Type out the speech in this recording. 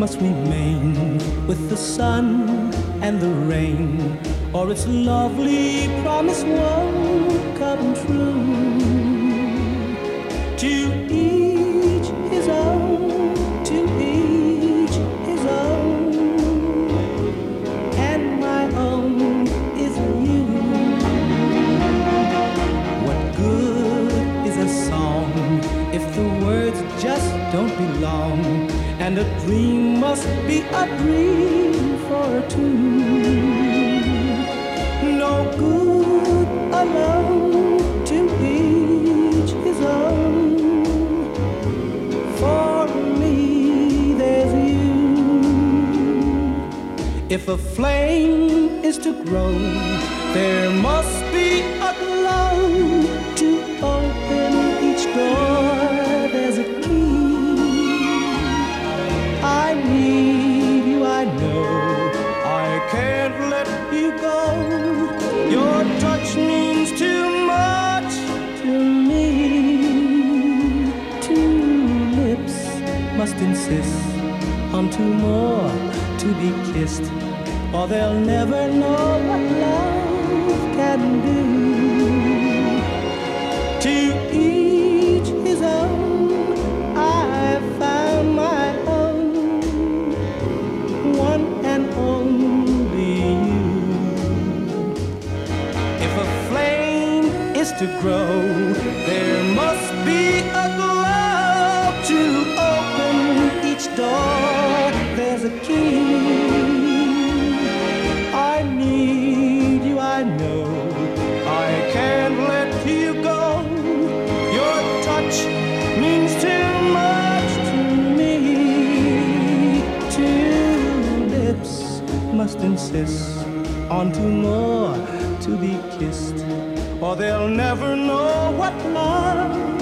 with the sun and the rain, or its lovely promise won't come true. To each his own, to each his own, and my own is you. What good is a song if the words just don't belong? And a dream must be a dream for two. No good alone to each his own. For me, there's you. If a flame is to grow, there must be must insist on two more to be kissed, or they'll never know what love can do. To each his own, I've found my own, one and only you. If a flame is to grow, there must be a glow to open each door. There's a key. I need you, I know. I can't let you go. Your touch means too much to me. Two lips must insist on two more to be kissed, or they'll never know what love.